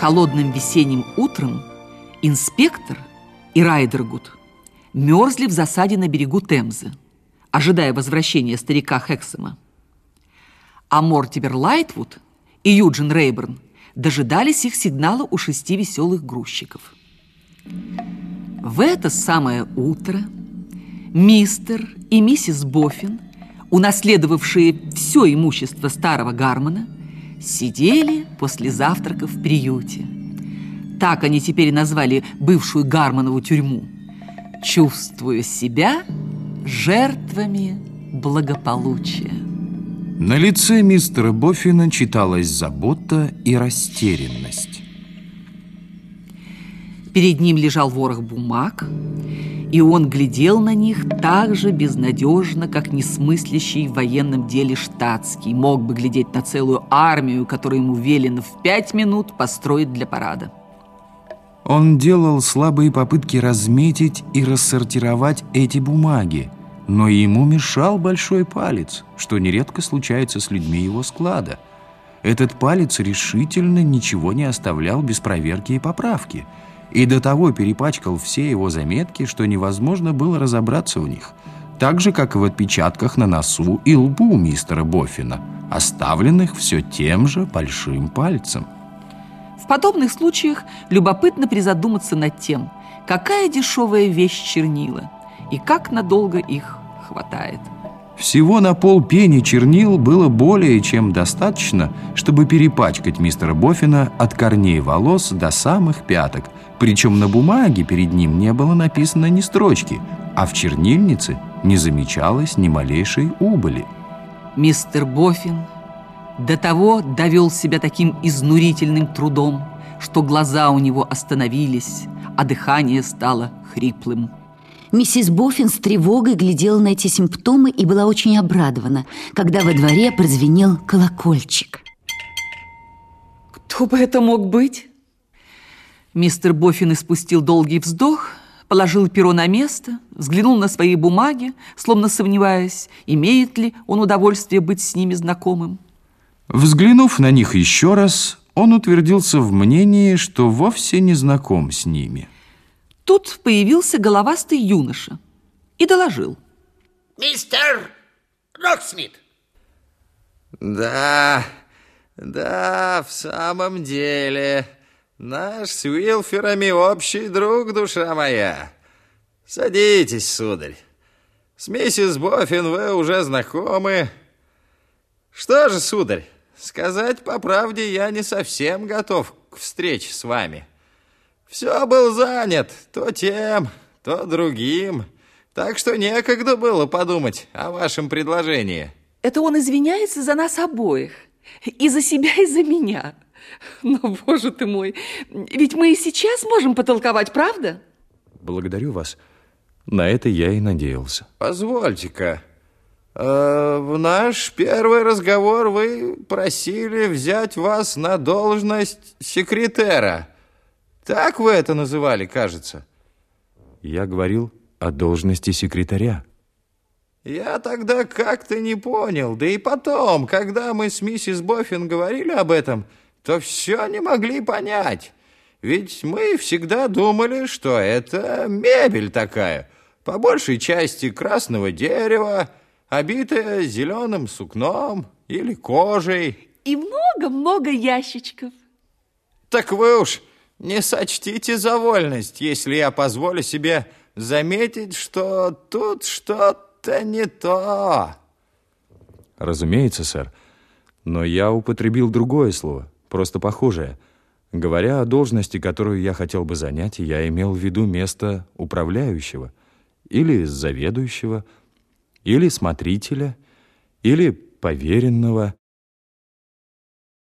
Холодным весенним утром инспектор и Райдергуд мерзли в засаде на берегу Темзы, ожидая возвращения старика Хексема. А Мортимер Лайтвуд и Юджин Рейберн дожидались их сигнала у шести веселых грузчиков. В это самое утро мистер и миссис Боффин, унаследовавшие все имущество старого Гармона, сидели после завтрака в приюте. Так они теперь назвали бывшую Гармонову тюрьму. Чувствуя себя жертвами благополучия. На лице мистера Боффина читалась забота и растерянность. Перед ним лежал ворох бумаг, и он глядел на них так же безнадежно, как несмыслящий в военном деле штатский мог бы глядеть на целую армию, которую ему велено в пять минут построить для парада. Он делал слабые попытки разметить и рассортировать эти бумаги, но ему мешал большой палец, что нередко случается с людьми его склада. Этот палец решительно ничего не оставлял без проверки и поправки, и до того перепачкал все его заметки, что невозможно было разобраться в них, так же, как и в отпечатках на носу и лбу мистера Боффина, оставленных все тем же большим пальцем. В подобных случаях любопытно призадуматься над тем, какая дешевая вещь чернила и как надолго их хватает. Всего на полпени чернил было более чем достаточно, чтобы перепачкать мистера Боффина от корней волос до самых пяток. Причем на бумаге перед ним не было написано ни строчки, а в чернильнице не замечалось ни малейшей убыли. Мистер Боффин до того довел себя таким изнурительным трудом, что глаза у него остановились, а дыхание стало хриплым. Миссис Боффин с тревогой глядела на эти симптомы и была очень обрадована, когда во дворе прозвенел колокольчик. Кто бы это мог быть? Мистер Боффин испустил долгий вздох, положил перо на место, взглянул на свои бумаги, словно сомневаясь, имеет ли он удовольствие быть с ними знакомым. Взглянув на них еще раз, он утвердился в мнении, что вовсе не знаком с ними. Тут появился головастый юноша и доложил. Мистер Роксмит. Да, да, в самом деле, наш с Уилферами общий друг, душа моя. Садитесь, сударь. С миссис Боффин вы уже знакомы. Что же, сударь, сказать по правде, я не совсем готов к встрече с вами. Все был занят то тем, то другим, так что некогда было подумать о вашем предложении. Это он извиняется за нас обоих, и за себя, и за меня. Но, боже ты мой, ведь мы и сейчас можем потолковать, правда? Благодарю вас. На это я и надеялся. Позвольте-ка, э, в наш первый разговор вы просили взять вас на должность секретера. Так вы это называли, кажется. Я говорил о должности секретаря. Я тогда как-то не понял. Да и потом, когда мы с миссис Боффин говорили об этом, то все не могли понять. Ведь мы всегда думали, что это мебель такая, по большей части красного дерева, обитая зеленым сукном или кожей. И много-много ящичков. Так вы уж не сочтите за вольность, если я позволю себе заметить, что тут что-то не то. Разумеется, сэр. Но я употребил другое слово, просто похожее. Говоря о должности, которую я хотел бы занять, я имел в виду место управляющего, или заведующего, или смотрителя, или поверенного,